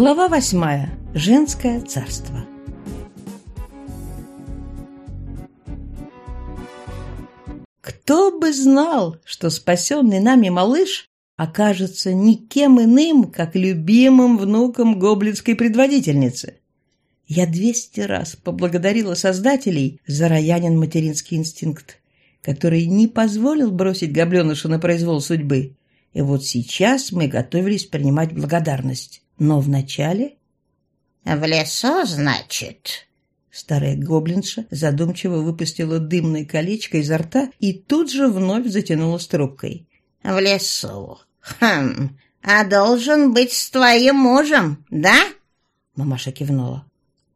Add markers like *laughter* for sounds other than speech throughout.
Глава восьмая. Женское царство. Кто бы знал, что спасенный нами малыш окажется никем иным, как любимым внуком гоблинской предводительницы. Я двести раз поблагодарила создателей за роянин материнский инстинкт, который не позволил бросить гобленыша на произвол судьбы. И вот сейчас мы готовились принимать благодарность. Но вначале... «В лесу, значит?» Старая гоблинша задумчиво выпустила дымное колечко изо рта и тут же вновь затянула трубкой. «В лесу. Хм, а должен быть с твоим мужем, да?» Мамаша кивнула.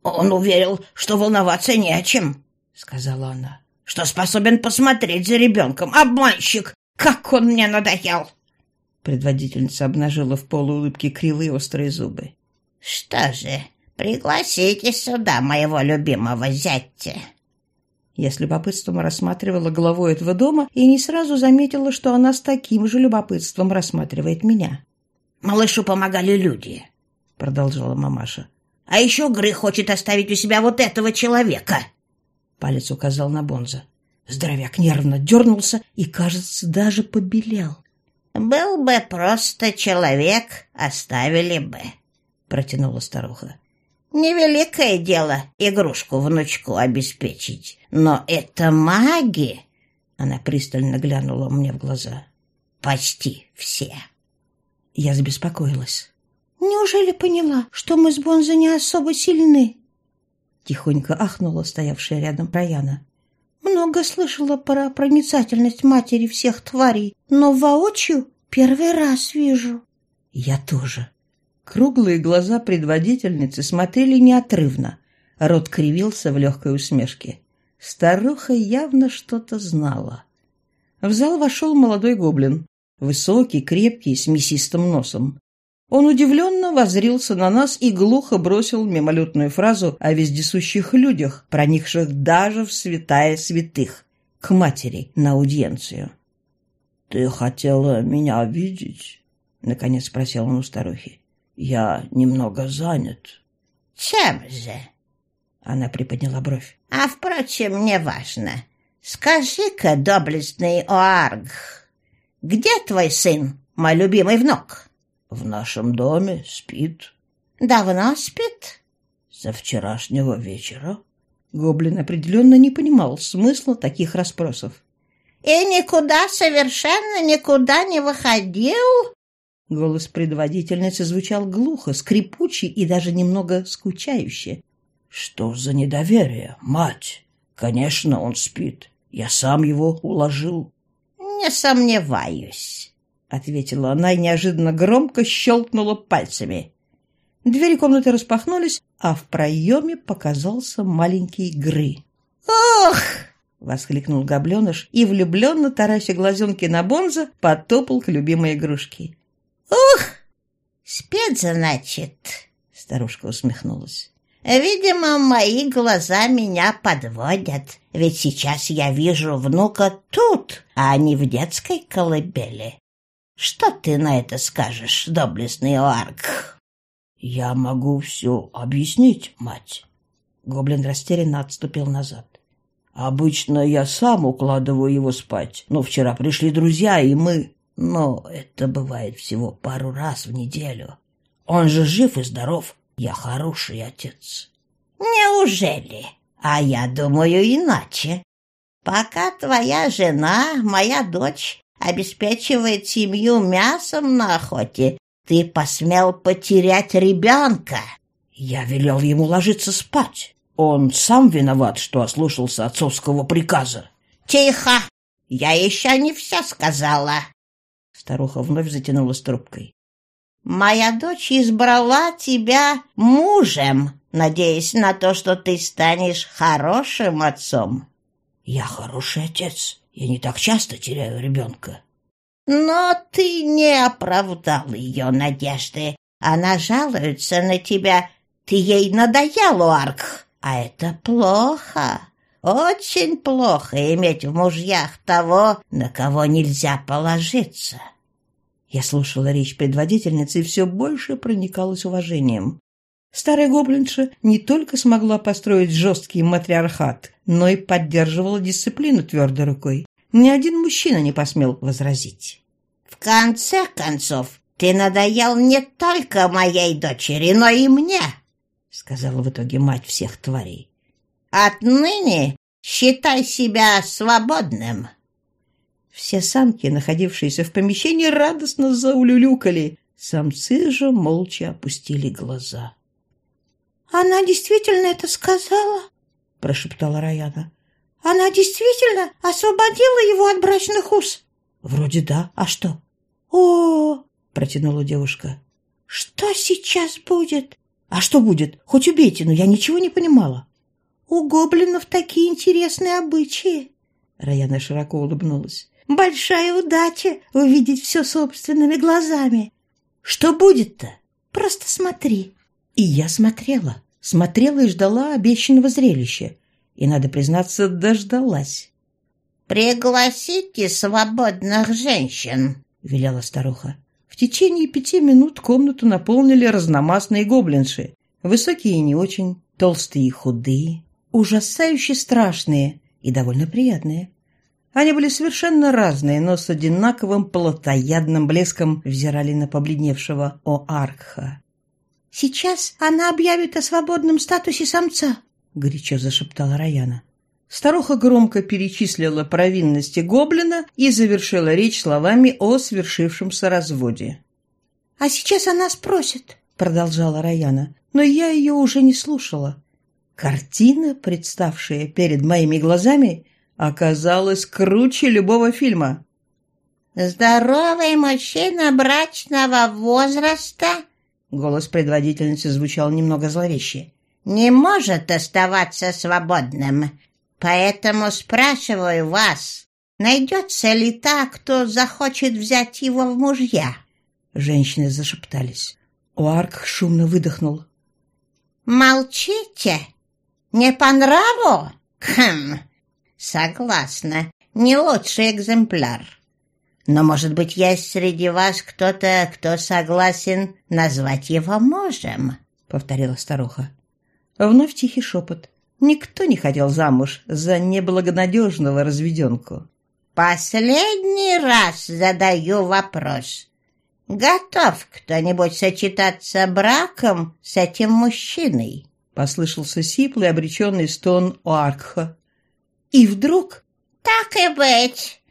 «Он уверил, что волноваться не о чем», — сказала она. «Что способен посмотреть за ребенком. Обманщик! Как он мне надоел!» Предводительница обнажила в полуулыбке кривые острые зубы. «Что же, пригласите сюда моего любимого зятя». Я с любопытством рассматривала главу этого дома и не сразу заметила, что она с таким же любопытством рассматривает меня. «Малышу помогали люди», — продолжала мамаша. «А еще Гры хочет оставить у себя вот этого человека». Палец указал на Бонза. Здоровяк нервно дернулся и, кажется, даже побелел. «Был бы просто человек, оставили бы», — протянула старуха. Невеликое дело игрушку внучку обеспечить, но это маги. Она пристально глянула мне в глаза. Почти все. Я забеспокоилась. Неужели поняла, что мы с Бонзо не особо сильны? Тихонько ахнула стоявшая рядом Раяна. Много слышала про проницательность матери всех тварей, но воочию первый раз вижу. Я тоже. Круглые глаза предводительницы смотрели неотрывно. Рот кривился в легкой усмешке. Старуха явно что-то знала. В зал вошел молодой гоблин. Высокий, крепкий, с мясистым носом. Он удивленно возрился на нас и глухо бросил мимолетную фразу о вездесущих людях, проникших даже в святая святых, к матери на аудиенцию. «Ты хотела меня видеть?» — наконец спросил он у старухи. Я немного занят. Чем же? Она приподняла бровь. А, впрочем, не важно. Скажи-ка, доблестный Оарг, где твой сын, мой любимый внук? В нашем доме спит. Давно спит? Со вчерашнего вечера. Гоблин определенно не понимал смысла таких расспросов. И никуда, совершенно никуда не выходил? Голос предводительницы звучал глухо, скрипуче и даже немного скучающе. «Что за недоверие, мать? Конечно, он спит. Я сам его уложил». «Не сомневаюсь», — ответила она и неожиданно громко щелкнула пальцами. Двери комнаты распахнулись, а в проеме показался маленький Гры. «Ох!» — воскликнул гобленыш и, влюбленно тараща глазенки на Бонза, потопал к любимой игрушке. «Ух! Спец, значит!» — старушка усмехнулась. «Видимо, мои глаза меня подводят, ведь сейчас я вижу внука тут, а не в детской колыбели. Что ты на это скажешь, доблестный Оарк?» «Я могу все объяснить, мать». Гоблин растерянно отступил назад. «Обычно я сам укладываю его спать, но вчера пришли друзья, и мы...» Но это бывает всего пару раз в неделю. Он же жив и здоров. Я хороший отец. Неужели? А я думаю иначе. Пока твоя жена, моя дочь, обеспечивает семью мясом на охоте, ты посмел потерять ребенка. Я велел ему ложиться спать. Он сам виноват, что ослушался отцовского приказа. Тихо! Я еще не все сказала. Старуха вновь затянулась трубкой. «Моя дочь избрала тебя мужем, надеясь на то, что ты станешь хорошим отцом». «Я хороший отец. Я не так часто теряю ребенка». «Но ты не оправдал ее надежды. Она жалуется на тебя. Ты ей надоел, Уарк, а это плохо». Очень плохо иметь в мужьях того, на кого нельзя положиться. Я слушала речь предводительницы и все больше проникалась уважением. Старая гоблинша не только смогла построить жесткий матриархат, но и поддерживала дисциплину твердой рукой. Ни один мужчина не посмел возразить. «В конце концов, ты надоел не только моей дочери, но и мне», — сказала в итоге мать всех тварей. «Отныне считай себя свободным». Все самки, находившиеся в помещении, радостно заулюлюкали. Самцы же молча опустили глаза. «Она действительно это сказала?» – прошептала Раяна. «Она действительно освободила его от брачных уз?» «Вроде да. А что?» «О!» – протянула девушка. «Что сейчас будет?» «А что будет? Хоть убейте, но я ничего не понимала». «У гоблинов такие интересные обычаи!» Раяна широко улыбнулась. «Большая удача увидеть все собственными глазами!» «Что будет-то?» «Просто смотри!» И я смотрела смотрела и ждала обещанного зрелища. И, надо признаться, дождалась. «Пригласите свободных женщин», — велела старуха. В течение пяти минут комнату наполнили разномастные гоблинши. Высокие и не очень, толстые и худые, ужасающе страшные и довольно приятные. Они были совершенно разные, но с одинаковым плотоядным блеском взирали на побледневшего О'Аркха. «Сейчас она объявит о свободном статусе самца», — горячо зашептала Раяна. Старуха громко перечислила провинности гоблина и завершила речь словами о свершившемся разводе. «А сейчас она спросит», — продолжала Раяна, но я ее уже не слушала. Картина, представшая перед моими глазами, оказалась круче любого фильма. «Здоровый мужчина брачного возраста Голос предводительницы звучал немного зловеще. «Не может оставаться свободным. Поэтому спрашиваю вас, найдется ли та, кто захочет взять его в мужья?» Женщины зашептались. Уарк шумно выдохнул. «Молчите? Не по нраву? Хм, согласна, не лучший экземпляр. Но, может быть, есть среди вас кто-то, кто согласен назвать его мужем?» — повторила старуха. Вновь тихий шепот. Никто не хотел замуж за неблагонадежного разведенку. «Последний раз задаю вопрос. Готов кто-нибудь сочетаться браком с этим мужчиной?» Послышался сиплый обреченный стон Уаркха. И вдруг... «Так и быть!»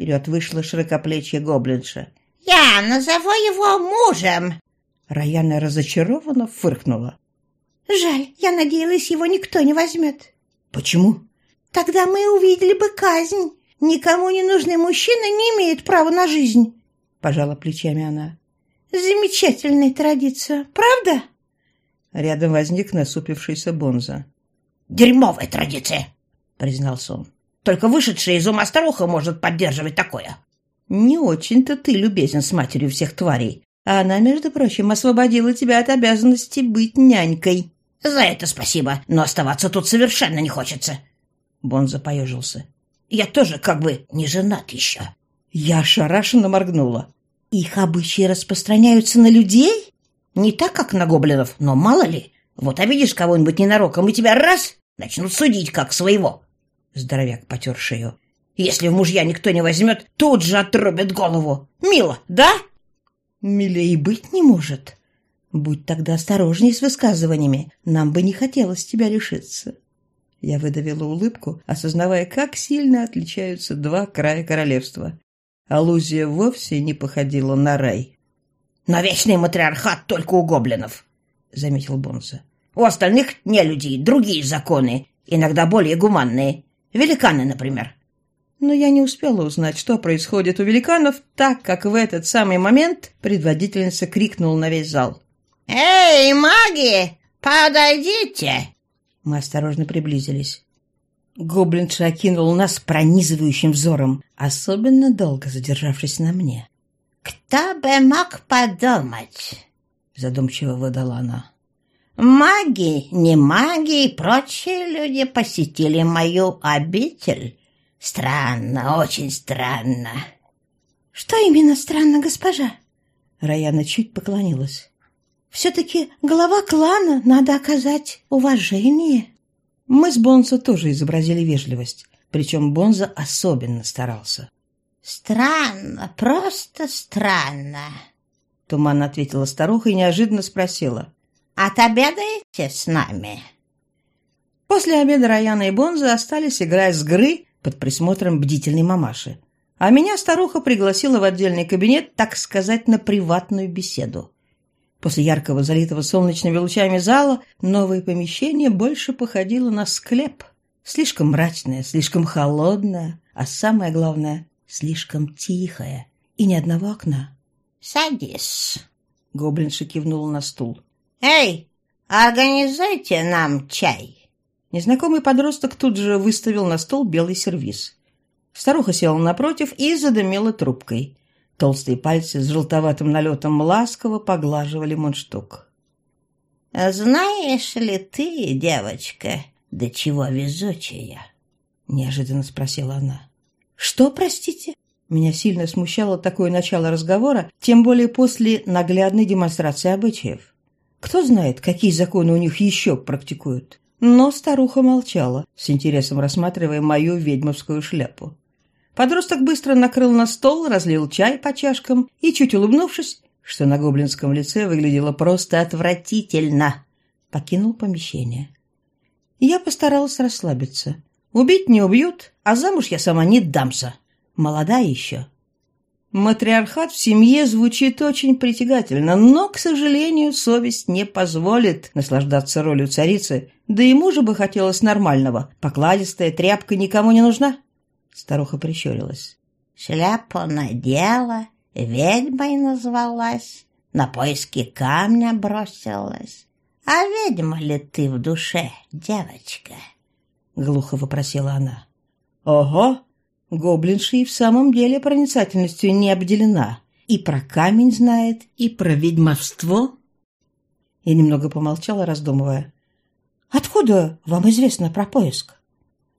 Вперед вышла широкоплечья гоблинша. «Я назову его мужем!» Раяна разочарованно фыркнула. «Жаль, я надеялась, его никто не возьмет». «Почему?» «Тогда мы увидели бы казнь. Никому не нужный мужчина не имеет права на жизнь», — пожала плечами она. «Замечательная традиция, правда?» Рядом возник насупившийся Бонза. «Дерьмовая традиция», — признался он. Только вышедшая из ума старуха может поддерживать такое. Не очень-то ты любезен с матерью всех тварей. А она, между прочим, освободила тебя от обязанности быть нянькой. За это спасибо, но оставаться тут совершенно не хочется. Бонза поежился. Я тоже как бы не женат еще. Я ошарашенно моргнула. Их обычаи распространяются на людей? Не так, как на гоблинов, но мало ли. Вот обидишь кого-нибудь ненароком, и тебя раз начнут судить как своего. Здоровяк потер шею. Если в мужья никто не возьмет, тут же отрубят голову. Мило, да? Милее быть не может. Будь тогда осторожней с высказываниями. Нам бы не хотелось тебя лишиться. Я выдавила улыбку, осознавая, как сильно отличаются два края королевства. Аллузия вовсе не походила на рай. «Но вечный матриархат только у гоблинов», — заметил Бонса. «У остальных не людей, другие законы, иногда более гуманные. Великаны, например. Но я не успела узнать, что происходит у великанов, так как в этот самый момент предводительница крикнула на весь зал. «Эй, маги, подойдите!» Мы осторожно приблизились. Гоблинша окинул нас пронизывающим взором, особенно долго задержавшись на мне. «Кто бы мог подумать?» — задумчиво выдала она. Маги, не маги и прочие люди посетили мою обитель. Странно, очень странно. Что именно странно, госпожа? Раяна чуть поклонилась. Все-таки глава клана надо оказать уважение. Мы с Бонзо тоже изобразили вежливость, причем Бонзо особенно старался. «Странно, просто странно», — туманно ответила старуха и неожиданно спросила. «Отобедаете с нами?» После обеда Раяна и Бонзо остались играть с гры под присмотром бдительной мамаши. А меня старуха пригласила в отдельный кабинет, так сказать, на приватную беседу. После яркого, залитого солнечными лучами зала, новое помещение больше походило на склеп. Слишком мрачное, слишком холодное, а самое главное, слишком тихое. И ни одного окна. «Садись», — гоблинша кивнула на стул. «Эй, организуйте нам чай». Незнакомый подросток тут же выставил на стол белый сервиз. Старуха села напротив и задымила трубкой. Толстые пальцы с желтоватым налетом ласково поглаживали мундштук. «Знаешь ли ты, девочка, до чего везучая?» — неожиданно спросила она. «Что, простите?» Меня сильно смущало такое начало разговора, тем более после наглядной демонстрации обычаев. Кто знает, какие законы у них еще практикуют. Но старуха молчала, с интересом рассматривая мою ведьмовскую шляпу. Подросток быстро накрыл на стол, разлил чай по чашкам и, чуть улыбнувшись, что на гоблинском лице выглядело просто отвратительно, покинул помещение. Я постаралась расслабиться. Убить не убьют, а замуж я сама не дамся. Молода еще. Матриархат в семье звучит очень притягательно, но, к сожалению, совесть не позволит наслаждаться ролью царицы, да и мужу бы хотелось нормального. Покладистая тряпка никому не нужна. Старуха прищурилась. «Шляпу надела, ведьмой назвалась, на поиски камня бросилась. А ведьма ли ты в душе, девочка?» Глухо вопросила она. «Ого!» Гоблинша и в самом деле проницательностью не обделена. И про камень знает, и про ведьмовство. Я немного помолчала, раздумывая. «Откуда вам известно про поиск?»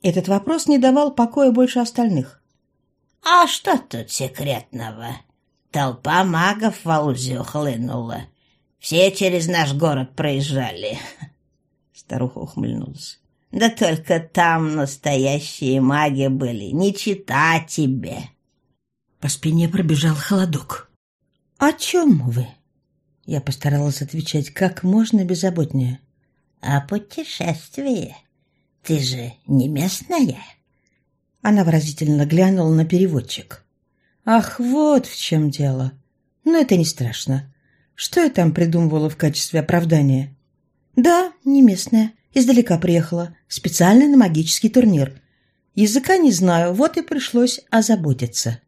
Этот вопрос не давал покоя больше остальных. «А что тут секретного? Толпа магов в Алузию хлынула. Все через наш город проезжали». *laughs* Старуха ухмыльнулась. «Да только там настоящие маги были, не чита тебе». По спине пробежал холодок. «О чем вы?» Я постаралась отвечать как можно беззаботнее. «О путешествии», ты же не местная?» Она выразительно глянула на переводчик. «Ах, вот в чем дело. Но это не страшно. Что я там придумывала в качестве оправдания?» «Да, не местная. Издалека приехала. Специально на магический турнир. Языка не знаю, вот и пришлось озаботиться».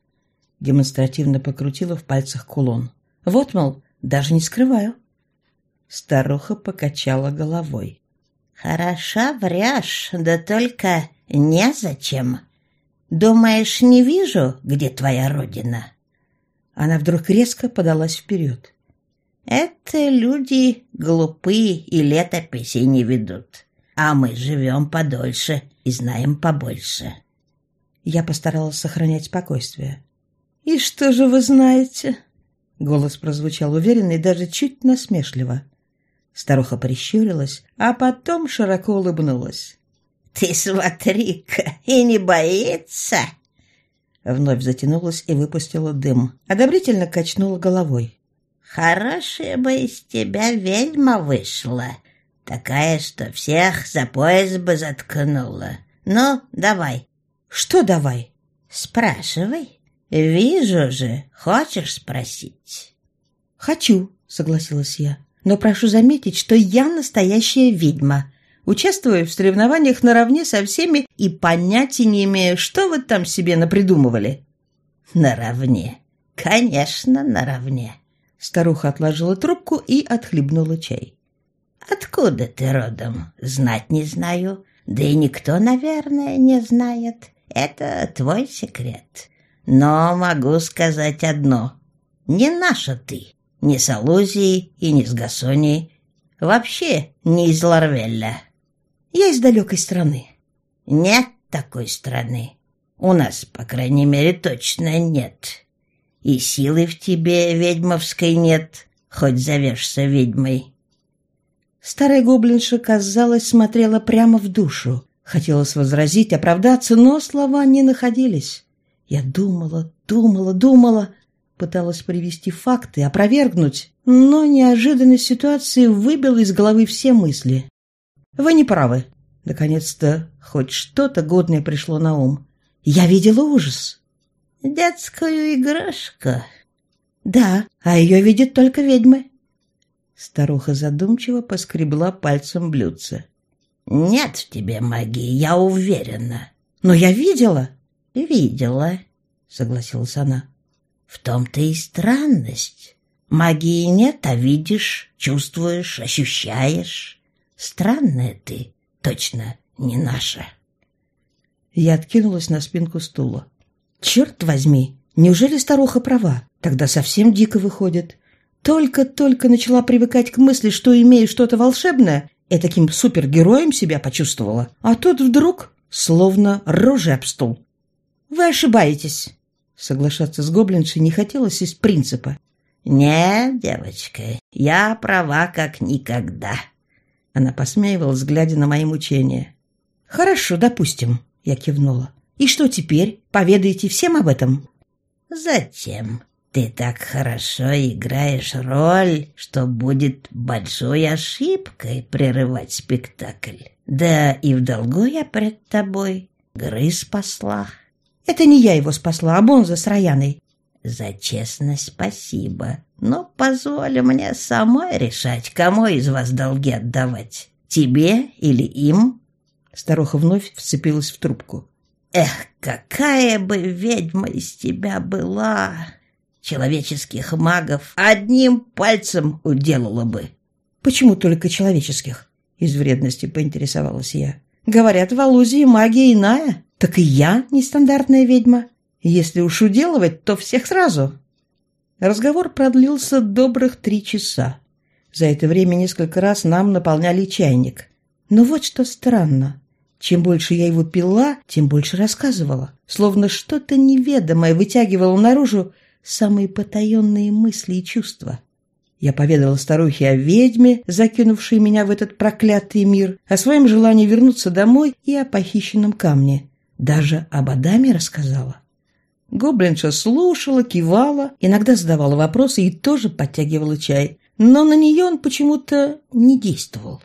Демонстративно покрутила в пальцах кулон. «Вот, мол, даже не скрываю». Старуха покачала головой. «Хороша врешь, да только незачем. Думаешь, не вижу, где твоя родина?» Она вдруг резко подалась вперед. «Это люди глупые и летописи не ведут, а мы живем подольше и знаем побольше». Я постаралась сохранять спокойствие. «И что же вы знаете?» Голос прозвучал уверенно и даже чуть насмешливо. Старуха прищурилась, а потом широко улыбнулась. «Ты смотри-ка, и не боится!» Вновь затянулась и выпустила дым. Одобрительно качнула головой. «Хорошая бы из тебя ведьма вышла. Такая, что всех за пояс бы заткнула. Ну, давай». «Что давай?» «Спрашивай. Вижу же. Хочешь спросить?» «Хочу», — согласилась я. Но прошу заметить, что я настоящая ведьма. Участвую в соревнованиях наравне со всеми и понятия не имею, что вы там себе напридумывали. Наравне. Конечно, наравне. Старуха отложила трубку и отхлебнула чай. Откуда ты родом? Знать не знаю. Да и никто, наверное, не знает. Это твой секрет. Но могу сказать одно. Не наша ты ни с Алузией и ни с Гасонией. Вообще не из Ларвелля. Я из далекой страны. Нет такой страны. У нас, по крайней мере, точно нет. И силы в тебе ведьмовской нет, хоть зовешься ведьмой. Старая гоблинша, казалось, смотрела прямо в душу. Хотелось возразить, оправдаться, но слова не находились. Я думала, думала, думала, пыталась привести факты, опровергнуть, но неожиданность ситуации выбила из головы все мысли. «Вы не правы». Наконец-то хоть что-то годное пришло на ум. Я видела ужас. «Детскую игрушку?» «Да, а ее видят только ведьмы». Старуха задумчиво поскребла пальцем блюдце. «Нет в тебе магии, я уверена». «Но я видела». «Видела», — согласилась она. «В том-то и странность. Магии нет, а видишь, чувствуешь, ощущаешь. Странная ты, точно не наша». Я откинулась на спинку стула. «Черт возьми, неужели старуха права? Тогда совсем дико выходит. Только-только начала привыкать к мысли, что имею что-то волшебное, и таким супергероем себя почувствовала. А тут вдруг словно рожей об стул. «Вы ошибаетесь». Соглашаться с гоблиншей не хотелось из принципа. «Нет, девочка, я права как никогда». Она посмеивалась, глядя на мои мучения. «Хорошо, допустим», — я кивнула. «И что теперь? Поведаете всем об этом?» «Зачем? Ты так хорошо играешь роль, что будет большой ошибкой прерывать спектакль. Да и в долгу я пред тобой. Грыз спасла». «Это не я его спасла, а Бонза с Рояной». «За честность спасибо. Но позволь мне самой решать, кому из вас долги отдавать. Тебе или им?» Старуха вновь вцепилась в трубку. «Эх, какая бы ведьма из тебя была! Человеческих магов одним пальцем уделала бы!» «Почему только человеческих?» Из вредности поинтересовалась я. «Говорят, в Алузии магия иная. Так и я нестандартная ведьма. Если уж уделывать, то всех сразу». Разговор продлился добрых три часа. За это время несколько раз нам наполняли чайник. Но вот что странно. Чем больше я его пила, тем больше рассказывала. Словно что-то неведомое вытягивало наружу самые потаенные мысли и чувства. Я поведала старухе о ведьме, закинувшей меня в этот проклятый мир, о своем желании вернуться домой и о похищенном камне. Даже об Адаме рассказала. Гоблинша слушала, кивала, иногда задавала вопросы и тоже подтягивала чай. Но на нее он почему-то не действовал.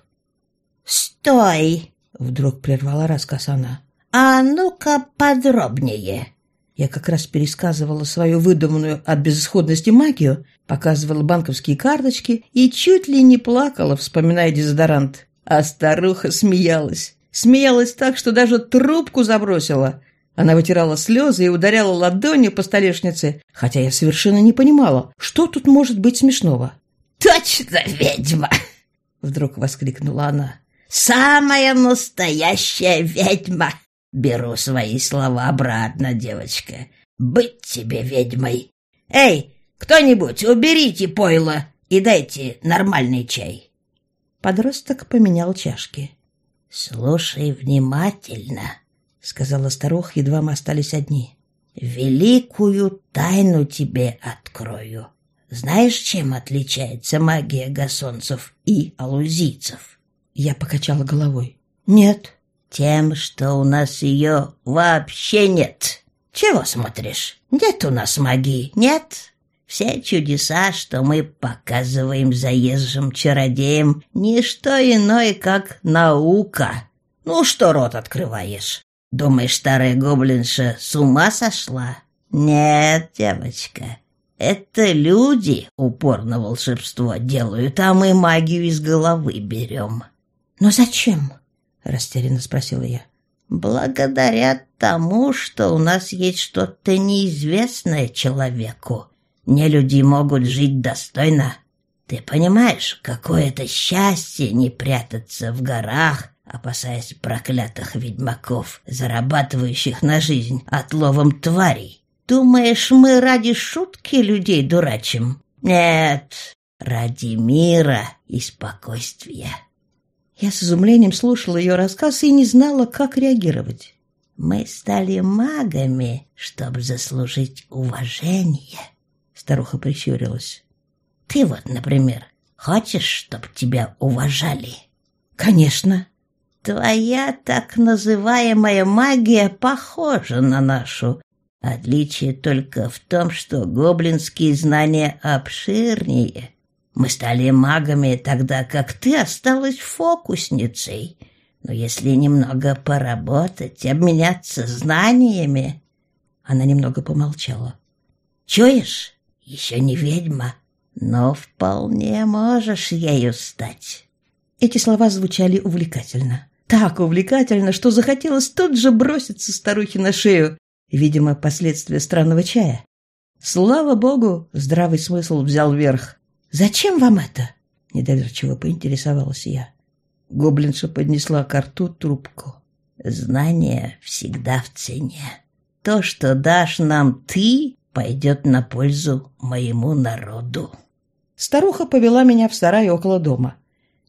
«Стой!» Вдруг прервала рассказ она. «А ну-ка подробнее». Я как раз пересказывала свою выдуманную от безысходности магию, показывала банковские карточки и чуть ли не плакала, вспоминая дезодорант. А старуха смеялась. Смеялась так, что даже трубку забросила. Она вытирала слезы и ударяла ладонью по столешнице, хотя я совершенно не понимала, что тут может быть смешного. «Точно ведьма!» — вдруг воскликнула она. Самая настоящая ведьма. Беру свои слова обратно, девочка. Быть тебе ведьмой. Эй, кто-нибудь, уберите пойло и дайте нормальный чай. Подросток поменял чашки. «Слушай внимательно», — сказала старуха, едва мы остались одни. «Великую тайну тебе открою. Знаешь, чем отличается магия гасонцев и алузийцев?» Я покачала головой. «Нет». «Тем, что у нас ее вообще нет. Чего смотришь? Нет у нас магии, нет?» Все чудеса, что мы показываем заезжим чародеям, не что иное, как наука. Ну, что рот открываешь? Думаешь, старая гоблинша с ума сошла? Нет, девочка, это люди упорно волшебство делают, а мы магию из головы берем. «Но зачем?» — растерянно спросила я. «Благодаря тому, что у нас есть что-то неизвестное человеку. Не люди могут жить достойно. Ты понимаешь, какое это счастье не прятаться в горах, опасаясь проклятых ведьмаков, зарабатывающих на жизнь отловом тварей. Думаешь, мы ради шутки людей дурачим? Нет, ради мира и спокойствия». Я с изумлением слушала ее рассказ и не знала, как реагировать. «Мы стали магами, чтобы заслужить уважение. Старуха прищурилась. Ты вот, например, хочешь, чтоб тебя уважали? Конечно. Твоя так называемая магия похожа на нашу. Отличие только в том, что гоблинские знания обширнее. Мы стали магами тогда, как ты осталась фокусницей. Но если немного поработать, обменяться знаниями... Она немного помолчала. Чуешь? Еще не ведьма, но вполне можешь ею стать. Эти слова звучали увлекательно. Так увлекательно, что захотелось тут же броситься старухе на шею. Видимо, последствия странного чая. Слава богу, здравый смысл взял верх. «Зачем вам это?» — недоверчиво поинтересовалась я. Гоблинша поднесла к рту трубку. «Знание всегда в цене. То, что дашь нам ты, пойдет на пользу моему народу». Старуха повела меня в сарай около дома.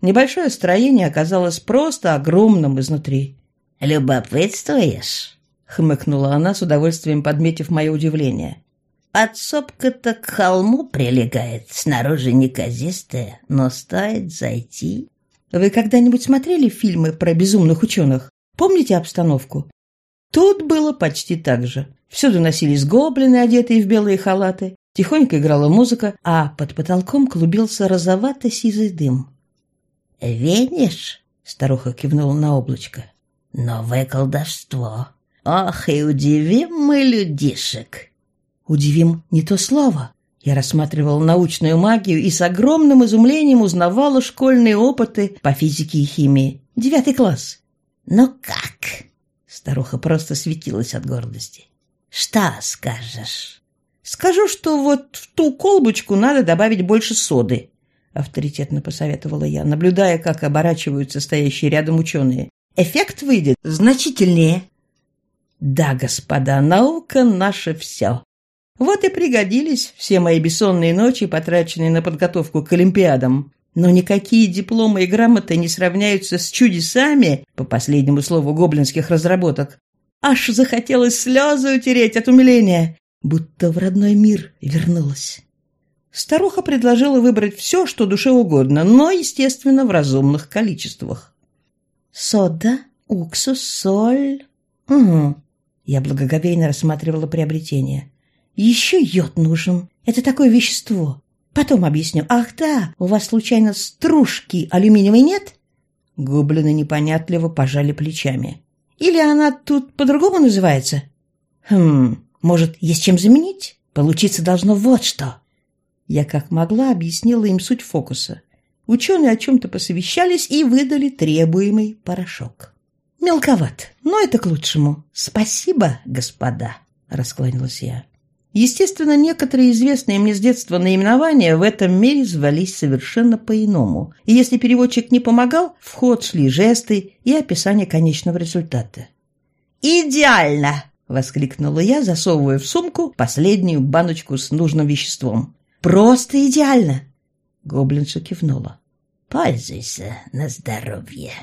Небольшое строение оказалось просто огромным изнутри. «Любопытствуешь?» — хмыкнула она, с удовольствием подметив мое удивление. Подсобка-то к холму прилегает, снаружи неказистая, но стоит зайти. Вы когда-нибудь смотрели фильмы про безумных ученых? Помните обстановку? Тут было почти так же. Всюду носились гоблины, одетые в белые халаты. Тихонько играла музыка, а под потолком клубился розовато-сизый дым. «Видишь?» — старуха кивнула на облачко. «Новое колдовство. Ох, и удивим мы людишек!» Удивим не то слово. Я рассматривала научную магию и с огромным изумлением узнавала школьные опыты по физике и химии. Девятый класс. «Ну как?» Старуха просто светилась от гордости. «Что скажешь?» «Скажу, что вот в ту колбочку надо добавить больше соды», авторитетно посоветовала я, наблюдая, как оборачиваются стоящие рядом ученые. «Эффект выйдет значительнее». «Да, господа, наука — наше все. Вот и пригодились все мои бессонные ночи, потраченные на подготовку к Олимпиадам. Но никакие дипломы и грамоты не сравняются с чудесами, по последнему слову гоблинских разработок. Аж захотелось слезы утереть от умиления, будто в родной мир вернулась. Старуха предложила выбрать все, что душе угодно, но, естественно, в разумных количествах. Сода, уксус, соль... Угу. Я благоговейно рассматривала приобретение. Еще йод нужен. Это такое вещество. Потом объясню. Ах да, у вас случайно стружки алюминиевой нет? Гоблины непонятливо пожали плечами. Или она тут по-другому называется? Хм, может, есть чем заменить? Получиться должно вот что. Я как могла объяснила им суть фокуса. Ученые о чем-то посовещались и выдали требуемый порошок. Мелковат, но это к лучшему. Спасибо, господа, раскланялась я. Естественно, некоторые известные мне с детства наименования в этом мире звались совершенно по-иному. И если переводчик не помогал, в ход шли жесты и описание конечного результата. «Идеально!» — воскликнула я, засовывая в сумку последнюю баночку с нужным веществом. «Просто идеально!» Гоблинша кивнула. «Пользуйся на здоровье!»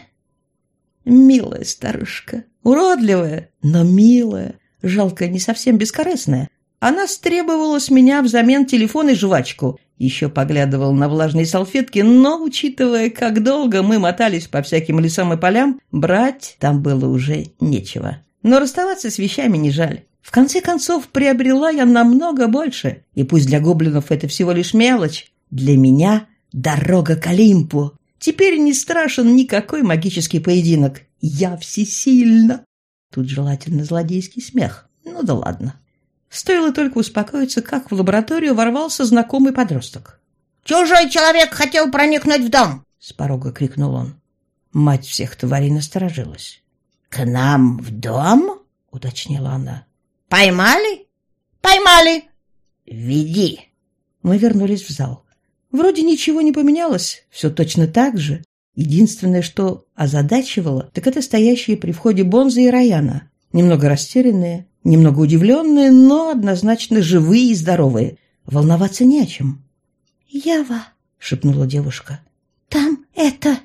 Милая старушка, уродливая, но милая, жалко, не совсем бескорыстная. Она стребовала с меня взамен телефон и жвачку. Еще поглядывал на влажные салфетки, но, учитывая, как долго мы мотались по всяким лесам и полям, брать там было уже нечего. Но расставаться с вещами не жаль. В конце концов, приобрела я намного больше. И пусть для гоблинов это всего лишь мелочь, для меня дорога к Олимпу. Теперь не страшен никакой магический поединок. Я всесильна. Тут желательно злодейский смех. Ну да ладно. Стоило только успокоиться, как в лабораторию ворвался знакомый подросток. «Чужой человек хотел проникнуть в дом!» — с порога крикнул он. Мать всех тварей насторожилась. «К нам в дом?» — уточнила она. «Поймали? Поймали!» «Веди!» Мы вернулись в зал. Вроде ничего не поменялось, все точно так же. Единственное, что озадачивало, так это стоящие при входе Бонза и Раяна. Немного растерянные, Немного удивленные, но однозначно живые и здоровые. Волноваться не о чем. «Ява», — шепнула девушка. «Там это...»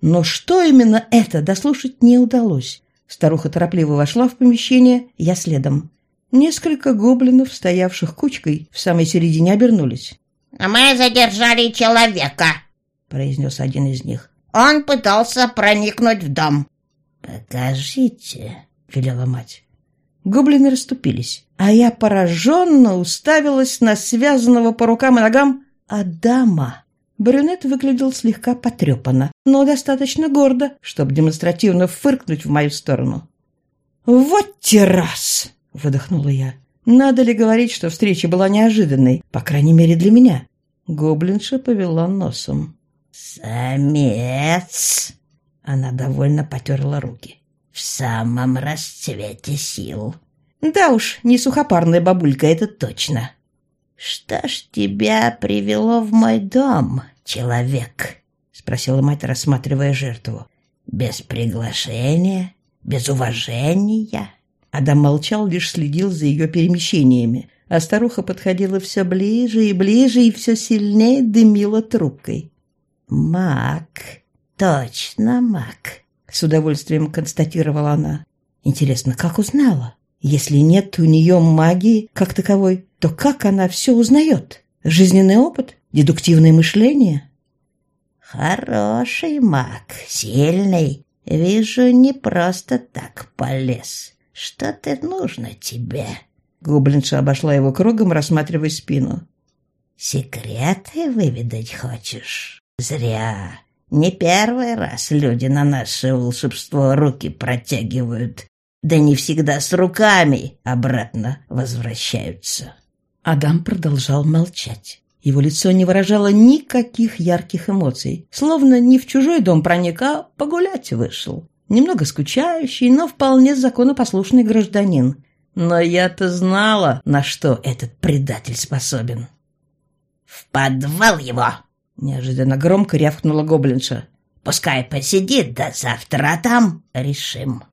Но что именно это, дослушать не удалось. Старуха торопливо вошла в помещение, я следом. Несколько гоблинов, стоявших кучкой, в самой середине обернулись. «Мы задержали человека», — произнес один из них. «Он пытался проникнуть в дом». «Покажите», — велела мать. Гоблины расступились, а я пораженно уставилась на связанного по рукам и ногам Адама. Брюнет выглядел слегка потрепанно, но достаточно гордо, чтобы демонстративно фыркнуть в мою сторону. «Вот террас!» — выдохнула я. Надо ли говорить, что встреча была неожиданной, по крайней мере для меня? Гоблинша повела носом. «Самец!» Она довольно потерла руки. «В самом расцвете сил». «Да уж, не сухопарная бабулька, это точно». «Что ж тебя привело в мой дом, человек?» — спросила мать, рассматривая жертву. «Без приглашения? Без уважения?» Адам молчал, лишь следил за ее перемещениями, а старуха подходила все ближе и ближе и все сильнее дымила трубкой. «Маг, точно маг», — с удовольствием констатировала она. «Интересно, как узнала? Если нет у нее магии как таковой, то как она все узнает? Жизненный опыт? Дедуктивное мышление?» «Хороший маг, сильный. Вижу, не просто так полез. Что-то нужно тебе». Гоблинша обошла его кругом, рассматривая спину. «Секреты выведать хочешь? Зря. Не первый раз люди на наше волшебство руки протягивают. Да не всегда с руками обратно возвращаются». Адам продолжал молчать. Его лицо не выражало никаких ярких эмоций, словно не в чужой дом проник, а погулять вышел. Немного скучающий, но вполне законопослушный гражданин. Но я-то знала, на что этот предатель способен. «В подвал его!» — неожиданно громко рявкнула гоблинша. «Пускай посидит до завтра, там решим».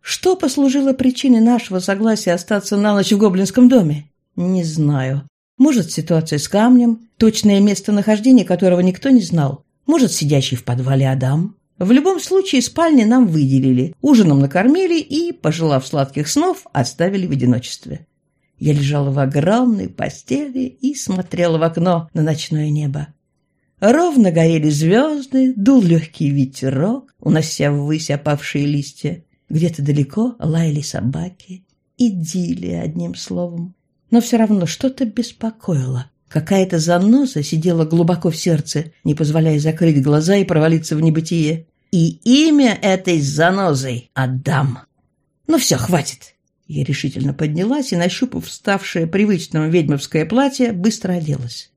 Что послужило причиной нашего согласия остаться на ночь в гоблинском доме? Не знаю. Может, ситуация с камнем, точное местонахождение которого никто не знал. Может, сидящий в подвале Адам. В любом случае, спальни нам выделили, ужином накормили и, пожелав сладких снов, оставили в одиночестве. Я лежала в огромной постели и смотрела в окно на ночное небо. Ровно горели звезды, дул легкий ветерок, унося ввысь опавшие листья. Где-то далеко лаяли собаки. Идиллия, одним словом. Но все равно что-то беспокоило. Какая-то заноза сидела глубоко в сердце, не позволяя закрыть глаза и провалиться в небытие. И имя этой занозы — Адам. Ну все, хватит. Я решительно поднялась и, нащупав ставшее привычным ведьмовское платье, быстро оделась.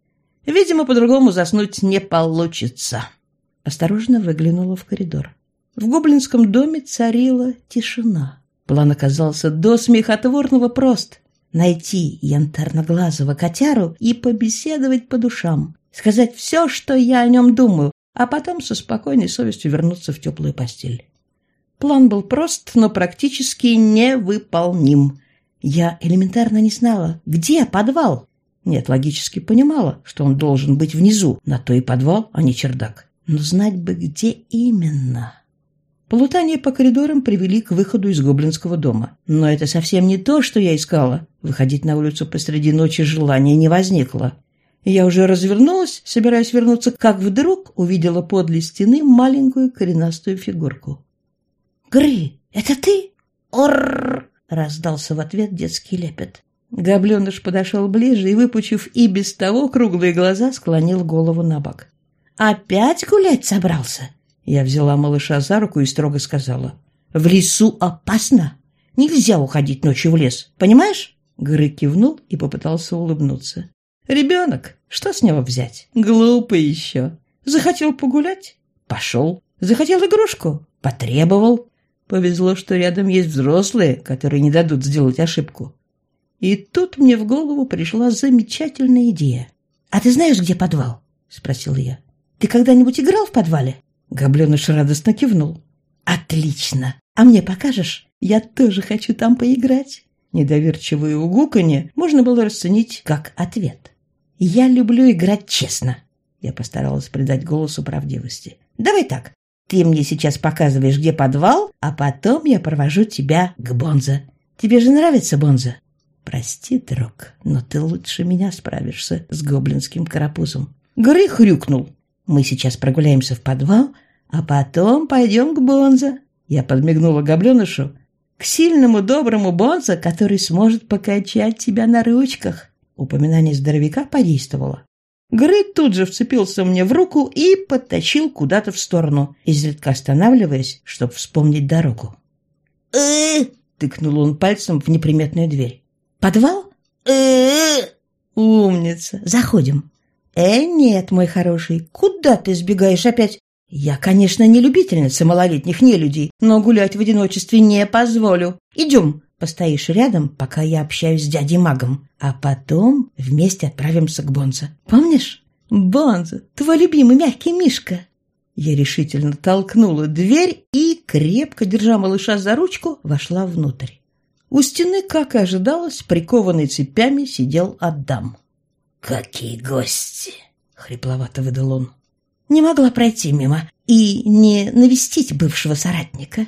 Видимо, по-другому заснуть не получится. Осторожно выглянула в коридор. В гоблинском доме царила тишина. План оказался до смехотворного прост найти янтарноглазого котяру и побеседовать по душам, сказать все, что я о нем думаю, а потом со спокойной совестью вернуться в теплую постель. План был прост, но практически невыполним. Я элементарно не знала, где подвал. Нет, логически понимала, что он должен быть внизу, на то и подвал, а не чердак. Но знать бы, где именно. Плутание по коридорам привели к выходу из гоблинского дома. Но это совсем не то, что я искала. Выходить на улицу посреди ночи желания не возникло. Я уже развернулась, собираясь вернуться, как вдруг увидела подле стены маленькую коренастую фигурку. «Гры, это ты?» «Орррр!» — раздался в ответ детский лепет. Гобленыш подошел ближе и, выпучив и без того круглые глаза, склонил голову на бок. «Опять гулять собрался?» Я взяла малыша за руку и строго сказала. «В лесу опасно. Нельзя уходить ночью в лес. Понимаешь?» Гры кивнул и попытался улыбнуться. «Ребенок. Что с него взять? Глупый еще. Захотел погулять? Пошел. Захотел игрушку? Потребовал. Повезло, что рядом есть взрослые, которые не дадут сделать ошибку. И тут мне в голову пришла замечательная идея. «А ты знаешь, где подвал?» — спросил я. «Ты когда-нибудь играл в подвале?» Гобленыш радостно кивнул. «Отлично! А мне покажешь? Я тоже хочу там поиграть!» Недоверчивое угуканье можно было расценить как ответ. «Я люблю играть честно!» Я постаралась придать голосу правдивости. «Давай так. Ты мне сейчас показываешь, где подвал, а потом я провожу тебя к Бонза. Тебе же нравится Бонза?» Прости, друг, но ты лучше меня справишься с гоблинским карапузом. Гры хрюкнул. Мы сейчас прогуляемся в подвал, а потом пойдем к Бонза. Я подмигнула гобленышу. К сильному, доброму Бонза, который сможет покачать тебя на ручках. Упоминание здоровяка подействовало. Грей тут же вцепился мне в руку и подтащил куда-то в сторону, изредка останавливаясь, чтобы вспомнить дорогу. э тыкнул он пальцем в неприметную дверь. «Подвал?» «Умница! Заходим!» «Э, нет, мой хороший, куда ты сбегаешь опять? Я, конечно, не любительница малолетних нелюдей, но гулять в одиночестве не позволю. Идем, постоишь рядом, пока я общаюсь с дядей Магом, а потом вместе отправимся к Бонза. Помнишь? Бонза, твой любимый мягкий мишка. Я решительно толкнула дверь и, крепко держа малыша за ручку, вошла внутрь. У стены, как и ожидалось, прикованный цепями сидел Адам. «Какие гости!» — хрипловато выдал он. «Не могла пройти мимо и не навестить бывшего соратника».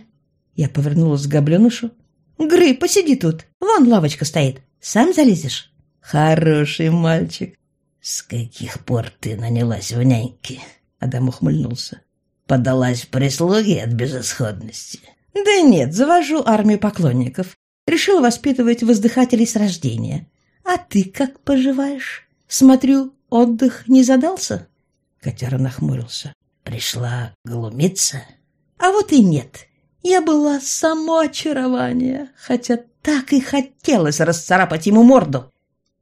Я повернулась к гобленышу. «Гры, посиди тут. Вон лавочка стоит. Сам залезешь?» «Хороший мальчик». «С каких пор ты нанялась в няньки?» Адам ухмыльнулся. «Подалась в прислуги от безысходности?» «Да нет, завожу армию поклонников. Решил воспитывать воздыхателей с рождения. А ты как поживаешь?» Смотрю, отдых не задался?» Котяра нахмурился. «Пришла глумиться?» «А вот и нет. Я была само очарование, хотя так и хотелось расцарапать ему морду.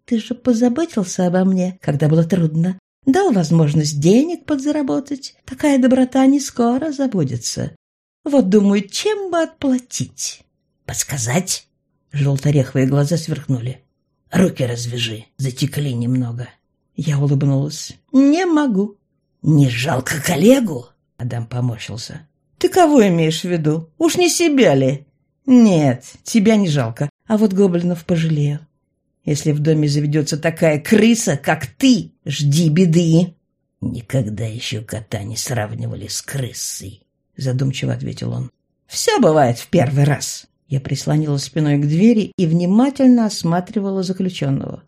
Ты же позаботился обо мне, когда было трудно. Дал возможность денег подзаработать. Такая доброта не скоро забудется. Вот думаю, чем бы отплатить?» «Подсказать?» Желтореховые глаза сверкнули. Руки развяжи, затекли немного. Я улыбнулась. Не могу. Не жалко коллегу? Адам поморщился. Ты кого имеешь в виду? Уж не себя ли? Нет, тебя не жалко, а вот гоблинов пожалею. Если в доме заведется такая крыса, как ты, жди беды. Никогда еще кота не сравнивали с крысой, задумчиво ответил он. Все бывает в первый раз. Я прислонила спиной к двери и внимательно осматривала заключенного.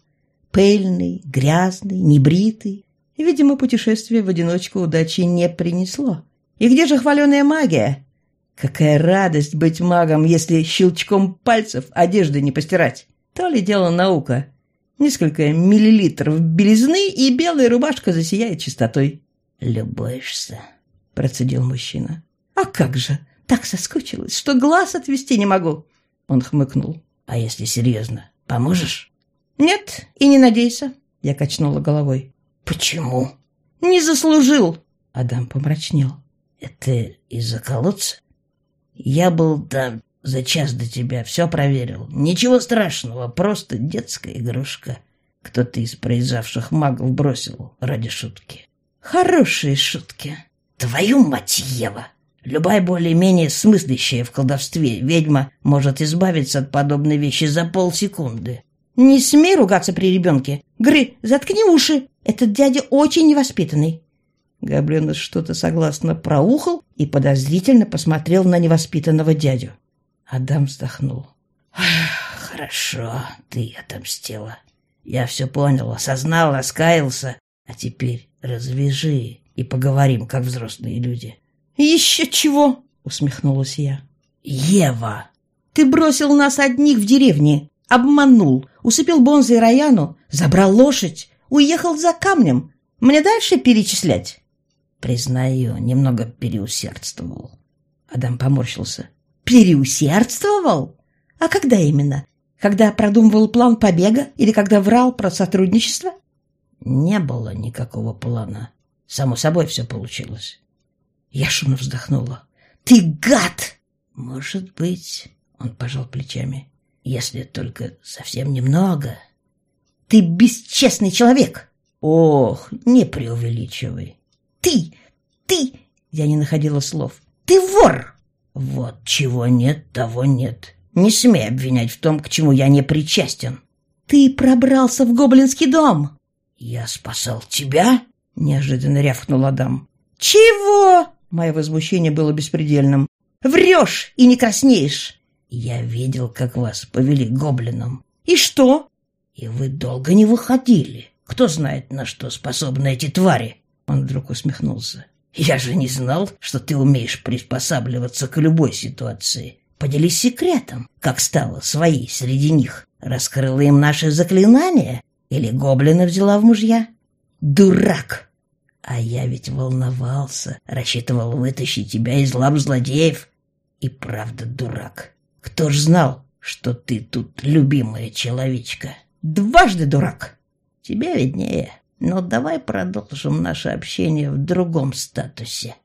Пыльный, грязный, небритый. Видимо, путешествие в одиночку удачи не принесло. И где же хваленая магия? Какая радость быть магом, если щелчком пальцев одежды не постирать. То ли дело наука. Несколько миллилитров белизны, и белая рубашка засияет чистотой. «Любуешься?» – процедил мужчина. «А как же? Так соскучилась, что глаз отвести не могу. Он хмыкнул. А если серьезно, поможешь? Нет, и не надейся. Я качнула головой. Почему? Не заслужил. Адам помрачнел. Это из-за колодца? Я был там за час до тебя, все проверил. Ничего страшного, просто детская игрушка. Кто-то из произошедших магов бросил ради шутки. Хорошие шутки. Твою мать, Ева! Любая более-менее смыслящая в колдовстве ведьма может избавиться от подобной вещи за полсекунды. «Не смей ругаться при ребенке! Гры, заткни уши! Этот дядя очень невоспитанный!» Габленос что-то согласно проухал и подозрительно посмотрел на невоспитанного дядю. Адам вздохнул. «Хорошо, ты отомстила. Я все понял, осознал, раскаялся. А теперь развяжи и поговорим, как взрослые люди». «Еще чего?» — усмехнулась я. «Ева!» «Ты бросил нас одних в деревне, обманул, усыпил Бонза и Раяну, забрал лошадь, уехал за камнем. Мне дальше перечислять?» «Признаю, немного переусердствовал». Адам поморщился. «Переусердствовал? А когда именно? Когда продумывал план побега или когда врал про сотрудничество?» «Не было никакого плана. Само собой все получилось». Я шумно вздохнула. «Ты гад!» «Может быть...» — он пожал плечами. «Если только совсем немного...» «Ты бесчестный человек!» «Ох, не преувеличивай!» «Ты! Ты!» — я не находила слов. «Ты вор!» «Вот чего нет, того нет. Не смей обвинять в том, к чему я не причастен». «Ты пробрался в гоблинский дом!» «Я спасал тебя?» — неожиданно рявкнул Адам. «Чего?» Мое возмущение было беспредельным. «Врешь и не краснеешь!» «Я видел, как вас повели гоблином». И что? И вы долго не выходили. Кто знает, на что способны эти твари? Он вдруг усмехнулся. Я же не знал, что ты умеешь приспосабливаться к любой ситуации. Поделись секретом, как стало своей среди них. Раскрыла им наши заклинания? Или гоблина взяла в мужья? Дурак! А я ведь волновался, рассчитывал вытащить тебя из лап злодеев. И правда дурак. Кто ж знал, что ты тут любимая человечка? Дважды дурак. Тебе виднее. Но давай продолжим наше общение в другом статусе.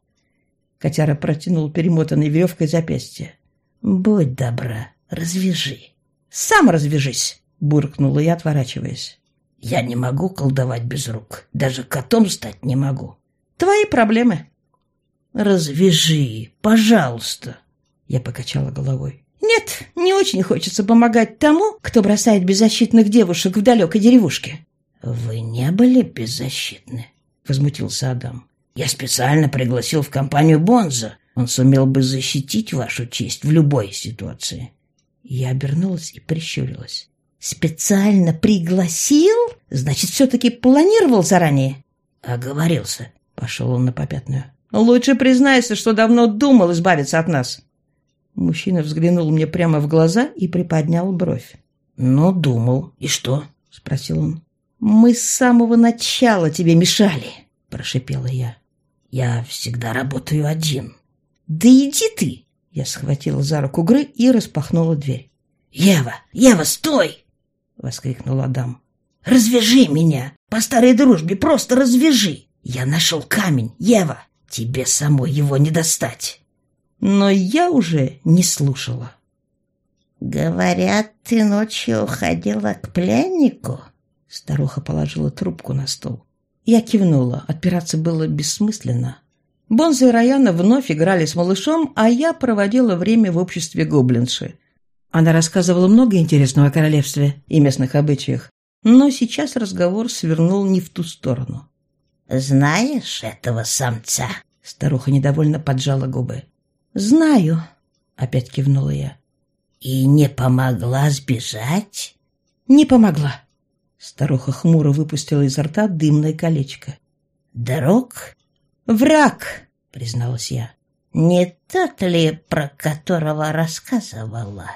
Котяра протянул перемотанной веревкой запястье. Будь добра, развяжи. Сам развяжись, буркнула я, отворачиваясь. Я не могу колдовать без рук. Даже котом стать не могу. Твои проблемы. Развяжи, пожалуйста. Я покачала головой. Нет, не очень хочется помогать тому, кто бросает беззащитных девушек в далекой деревушке. Вы не были беззащитны, возмутился Адам. Я специально пригласил в компанию Бонза. Он сумел бы защитить вашу честь в любой ситуации. Я обернулась и прищурилась. Специально пригласил? Значит, все-таки планировал заранее? Оговорился. Пошел он на попятную. Лучше признайся, что давно думал избавиться от нас. Мужчина взглянул мне прямо в глаза и приподнял бровь. «Ну, думал. И что?» — спросил он. «Мы с самого начала тебе мешали», — прошипела я. «Я всегда работаю один». «Да иди ты!» Я схватила за руку Гры и распахнула дверь. «Ева! Ева, стой!» — воскликнул Адам. «Развяжи меня! По старой дружбе просто развяжи! Я нашел камень, Ева! Тебе самой его не достать!» Но я уже не слушала. «Говорят, ты ночью уходила к пленнику?» Старуха положила трубку на стол. Я кивнула. Отпираться было бессмысленно. Бонза и Раяна вновь играли с малышом, а я проводила время в обществе гоблинши. Она рассказывала много интересного о королевстве и местных обычаях, но сейчас разговор свернул не в ту сторону. «Знаешь этого самца?» Старуха недовольно поджала губы. «Знаю», — опять кивнула я. «И не помогла сбежать?» «Не помогла». Старуха хмуро выпустила изо рта дымное колечко. «Друг?» «Враг», — призналась я. «Не тот ли, про которого рассказывала?»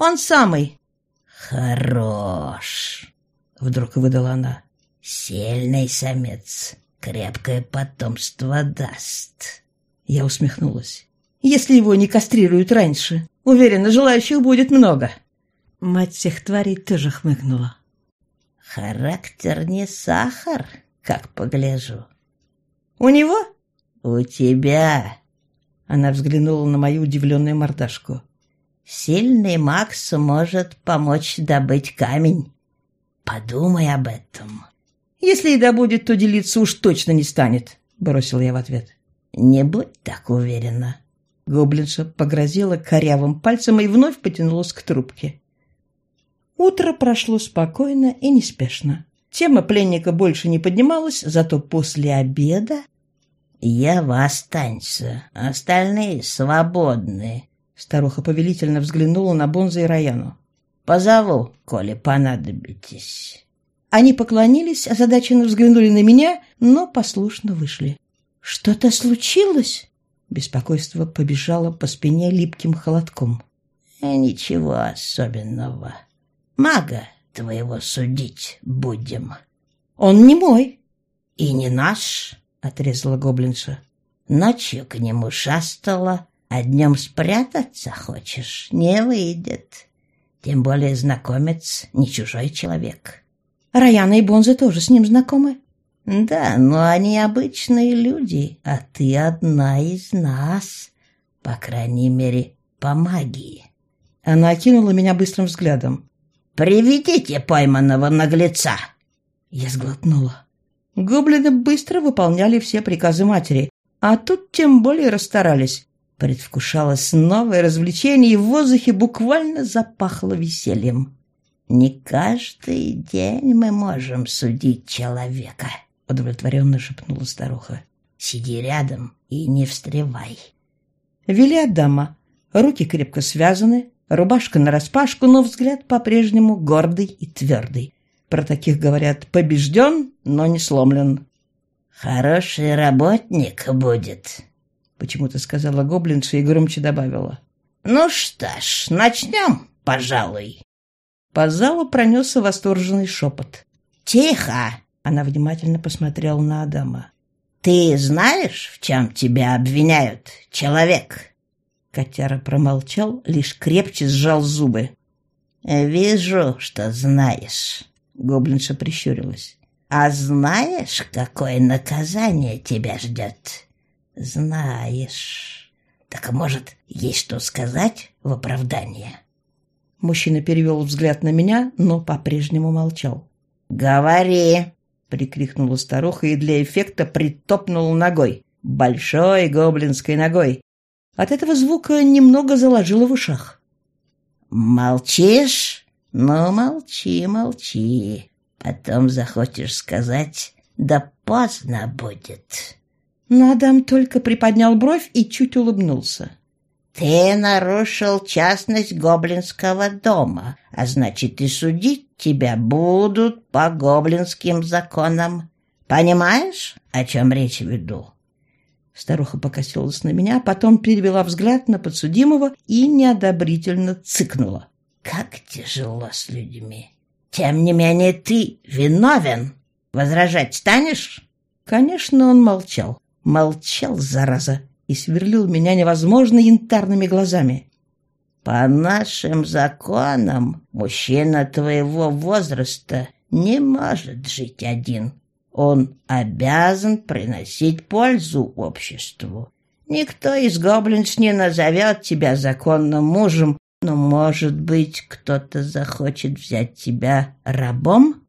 «Он самый». «Хорош», — вдруг выдала она. «Сильный самец, крепкое потомство даст». Я усмехнулась. «Если его не кастрируют раньше, уверена, желающих будет много». Мать всех тварей тоже хмыкнула. «Характер не сахар, как погляжу». «У него?» «У тебя». Она взглянула на мою удивленную мордашку. «Сильный Макс может помочь добыть камень. Подумай об этом». «Если и добудет, то делиться уж точно не станет», — бросил я в ответ. «Не будь так уверена». Гоблинша погрозила корявым пальцем и вновь потянулась к трубке. Утро прошло спокойно и неспешно. Тема пленника больше не поднималась, зато после обеда... «Ева, останься. Остальные свободны». Старуха повелительно взглянула на Бонза и Раяну. «Позову, коли понадобитесь». Они поклонились, озадаченно взглянули на меня, но послушно вышли. «Что-то случилось?» Беспокойство побежало по спине липким холодком. «Ничего особенного. Мага твоего судить будем». «Он не мой». «И не наш», — отрезала гоблинша. «Ночью к нему шастала, а днем спрятаться хочешь, не выйдет. Тем более знакомец не чужой человек». «Раяна и Бонза тоже с ним знакомы?» «Да, но они обычные люди, а ты одна из нас. По крайней мере, по магии». Она окинула меня быстрым взглядом. «Приведите пойманного наглеца!» Я сглотнула. Гоблины быстро выполняли все приказы матери, а тут тем более расстарались. Предвкушалось новое развлечение, и в воздухе буквально запахло весельем. «Не каждый день мы можем судить человека», — удовлетворенно шепнула старуха. «Сиди рядом и не встревай». Вели Адама. Руки крепко связаны, Рубашка нараспашку, но взгляд по-прежнему гордый и твердый. Про таких говорят «побежден, но не сломлен». «Хороший работник будет», — почему-то сказала гоблинша и громче добавила. «Ну что ж, начнем, пожалуй». По залу пронесся восторженный шепот. «Тихо!» — она внимательно посмотрела на Адама. «Ты знаешь, в чем тебя обвиняют, человек?» Котяра промолчал, лишь крепче сжал зубы. «Вижу, что знаешь», — гоблинша прищурилась. А знаешь, какое наказание тебя ждет? Знаешь. Так, может, есть что сказать в оправдание? Мужчина перевел взгляд на меня, но по-прежнему молчал. «Говори!» — прикрикнула старуха и для эффекта притопнула ногой. Большой гоблинской ногой. От этого звука немного заложило в ушах. «Молчишь? Ну, молчи, молчи. Потом захочешь сказать, да поздно будет. Но Адам только приподнял бровь и чуть улыбнулся. Ты нарушил частность гоблинского дома, а значит и судить тебя будут по гоблинским законам. Понимаешь, о чем речь веду? Старуха покосилась на меня, потом перевела взгляд на подсудимого и неодобрительно цыкнула. Как тяжело с людьми. Тем не менее ты виновен. Возражать станешь? Конечно, он молчал. Молчал, зараза, и сверлил меня невозможно янтарными глазами. По нашим законам мужчина твоего возраста не может жить один. Он обязан приносить пользу обществу. Никто из гоблинс не назовет тебя законным мужем, но, может быть, кто-то захочет взять тебя рабом?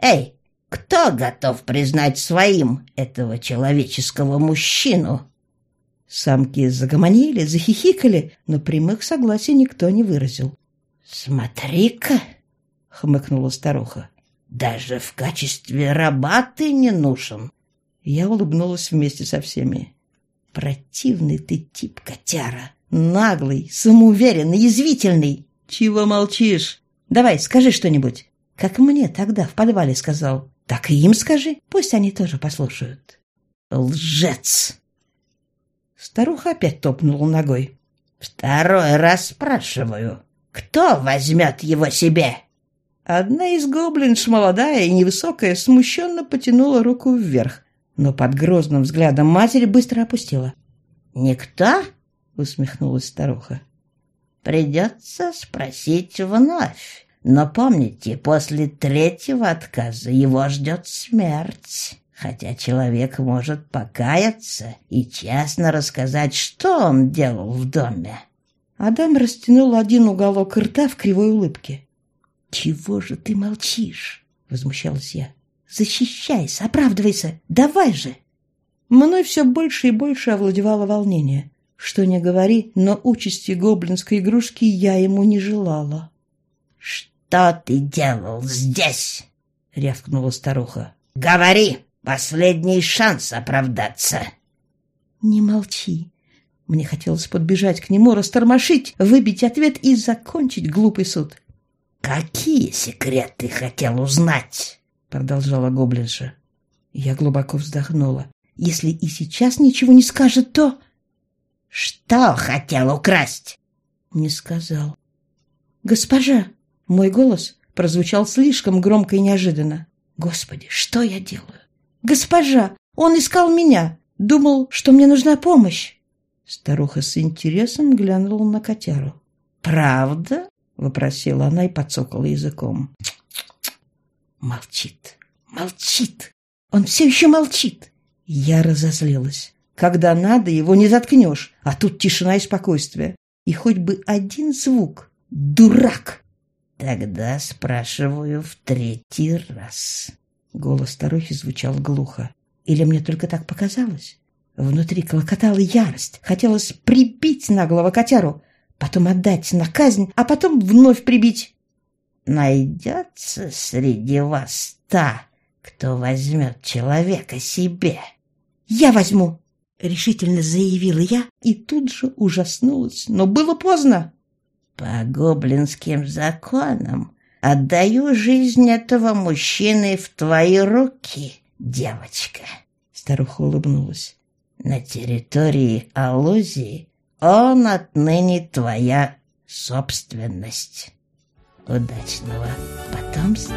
Эй, кто готов признать своим этого человеческого мужчину? Самки загомонили, захихикали, но прямых согласий никто не выразил. «Смотри-ка!» — хмыкнула старуха. «Даже в качестве раба ты не нужен!» Я улыбнулась вместе со всеми. «Противный ты тип, котяра!» Наглый, самоуверенный, язвительный. Чего молчишь? Давай, скажи что-нибудь. Как мне тогда в подвале сказал. Так и им скажи. Пусть они тоже послушают. Лжец! Старуха опять топнула ногой. Второй раз спрашиваю. Кто возьмет его себе? Одна из гоблинш, молодая и невысокая, смущенно потянула руку вверх, но под грозным взглядом матери быстро опустила. «Никто?» — усмехнулась старуха. «Придется спросить вновь. Но помните, после третьего отказа его ждет смерть. Хотя человек может покаяться и честно рассказать, что он делал в доме». Адам растянул один уголок рта в кривой улыбке. «Чего же ты молчишь?» — возмущалась я. «Защищайся, оправдывайся, давай же!» Мной все больше и больше овладевало волнение. Что не говори, но участи гоблинской игрушки я ему не желала. «Что ты делал здесь?» — рявкнула старуха. «Говори! Последний шанс оправдаться!» «Не молчи!» Мне хотелось подбежать к нему, растормошить, выбить ответ и закончить глупый суд. «Какие секреты хотел узнать?» — продолжала гоблинша. Я глубоко вздохнула. «Если и сейчас ничего не скажет, то...» «Что хотел украсть?» «Не сказал». «Госпожа!» Мой голос прозвучал слишком громко и неожиданно. «Господи, что я делаю?» «Госпожа! Он искал меня! Думал, что мне нужна помощь!» Старуха с интересом глянула на котяру. «Правда?» — вопросила она и подсокала языком. Молчит, молчит. Он все еще молчит. Я разозлилась. Когда надо, его не заткнешь, а тут тишина и спокойствие. И хоть бы один звук. Дурак! Тогда спрашиваю в третий раз. Голос старухи звучал глухо. Или мне только так показалось? Внутри клокотала ярость. Хотелось прибить наглого котяру, потом отдать на казнь, а потом вновь прибить. Найдется среди вас та, кто возьмет человека себе. Я возьму, — решительно заявила я и тут же ужаснулась. Но было поздно. По гоблинским законам отдаю жизнь этого мужчины в твои руки, девочка. Старуха улыбнулась. На территории Алузии он отныне твоя собственность. Удачного потомства.